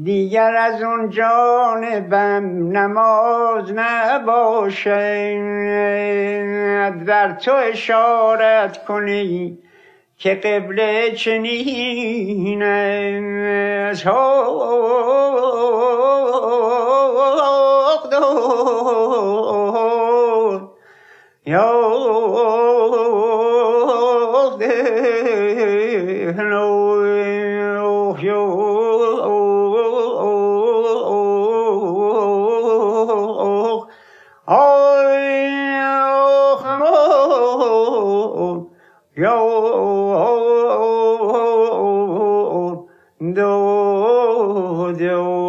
دیگر از اون جانبم نماز نباشد در تو اشارت کنی که قبله چنین است. یا دل دو